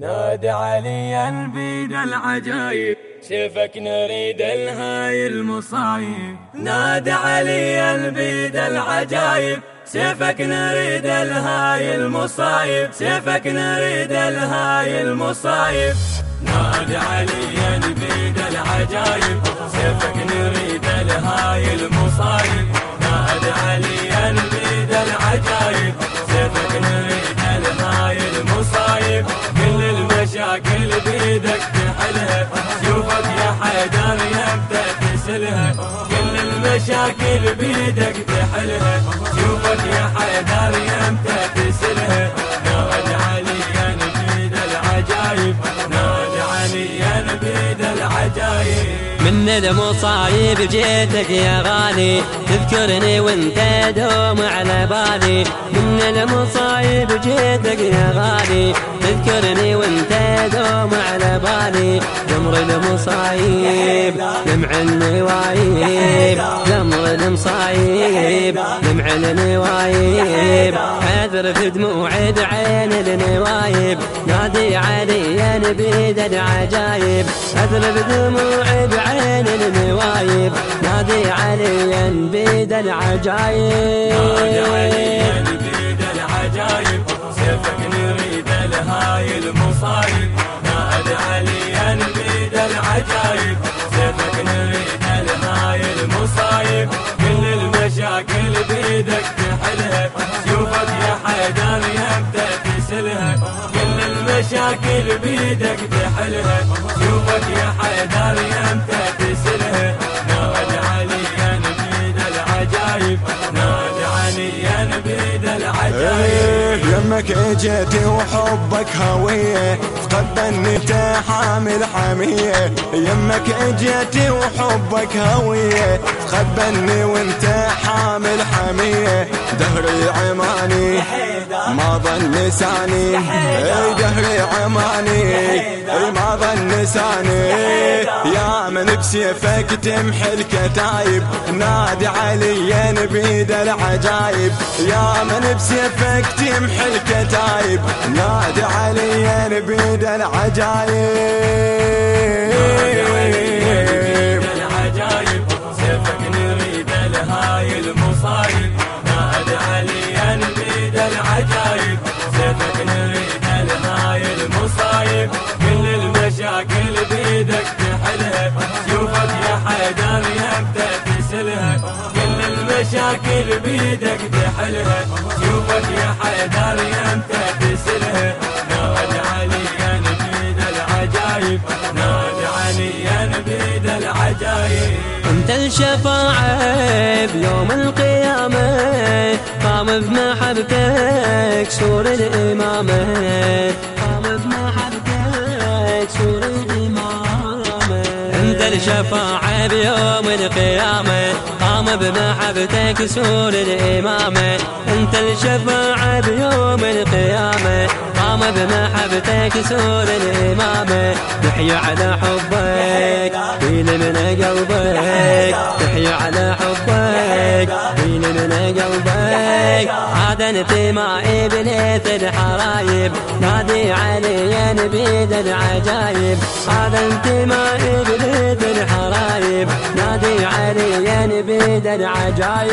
نادى عليا بيد العجايب سيفك نريد الهاي المصايب. نادى عليا بيد العجايب سيفك نريد الهاي المصايب. سيفك نريد الهاي المصايب. نادى عليا بيد العجايب سيفك نريد الهاي المصايب. المشاكل بيدك تحلها سيوفك يا حيدر يبدا تسلها نادى عليا بيد العجايب. نادى عليا بيد العجايب. من المصايب جيتك يا غالي. تذكرني وانت دوم على بالي من المصايب جيتك يا غالي. تذكرني وانت دوم على بالي جمر المصايب دمع النوايب جمر المصايب دمع النوايب حذر في دموع بعين النوايب نادي عليا بيد العجايب حذر في دموع بعين النوايب نادي علي بيد العجايب نادي علي بيد العجايب سيفك نريد الهاي المصايب نادي علي بيد العجايب سيفك الهاي المصايب كل المشاكل بيدك تحلها سيوفك يا تسلها كل المشاكل بيدك تحلها سيوفك يا حيدر يمك اجيتي وحبك هوية. تقبلني حامل حمية يمك اجيتي وحبك هوية. تقبلني وانت حامل حمية دهري عماني ما ظن لساني دهري عماني. ما ظن يا من بسيفك تمحي الكتايب نادي علي بيد العجايب. يا من بسيفك تمحي الكتايب نادي علي بيد العجايب. المشاكل بيدك تحلها سيوفك يا حيدر يبدا تسلها نادي علي بيد العجايب. نادي علي بيد العجايب. أنت الشفاعة بيوم القيامة. قام بمحبتك سور الإمامة. قام بمحبتك سور الإمامة. أنت الشفاعة بيوم القيامة. بمحبتك سور الإمامة. أنت الشفاعة بيوم القيامة. قام بمحبتك سور الإمامة. نحيا على حبك بين من قلبك. نحيا على حبك بين من قلبك. هذا انتمائي يا ليث الحرايب. نادي عليا بيد العجايب. انتمائي يا ليث الحرايب نادي عليا بيد العجايب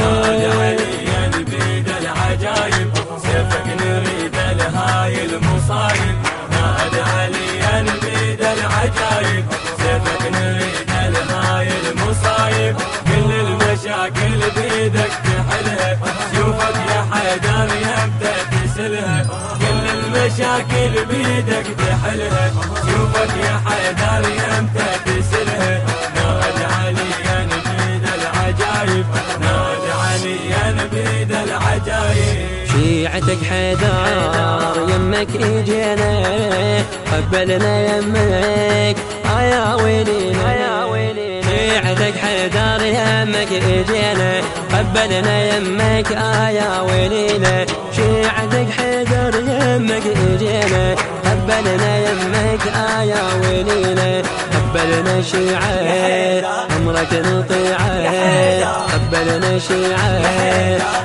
نادي علي بيد العجايب سيفك نريد الهاي المصايب نادي علي بيد العجايب سيفك نريد الهاي المصايب كل المشاكل بيدك تحلها سيوفك يا حيدر يبدا تسلها كل المشاكل بيدك تحلها سيوفك يا حيدر يبدا شيعتك حيدر يمك اجينا قبلنا يمك. يا ويلينا يا ويلينا. شيعتك حيدر يمك اجينا قبلنا يمك. يا ويلينا. شيعتك حيدر يمك اجينا قبلنا يمك. يا ويلينا قبلنا شيعة. أمرك نطيعه. قبلنا شيعة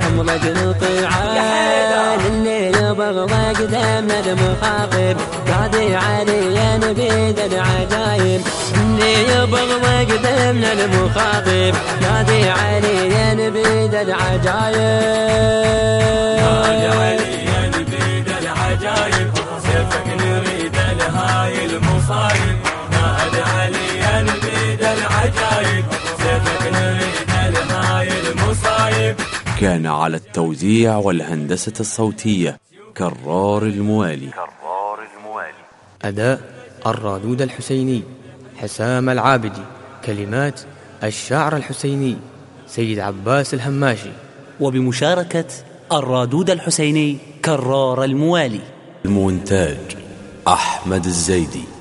أمرك نطيعه. للي يبغض قدام المخاطب. قاضي علي نبيد العجايب اللي يبغض قدام المخاطب. قاضي علي نبيد العجايب نادي علي يا نبيد العجايب سيفك نريد لهاي المصايب. كان على التوزيع والهندسة الصوتية كرار الموالي. أداء الرادود الحسيني حسام العابدي كلمات الشاعر الحسيني سيد عباس الهماشي. وبمشاركة الرادود الحسيني كرار الموالي. المونتاج أحمد الزيدي.